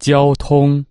交通。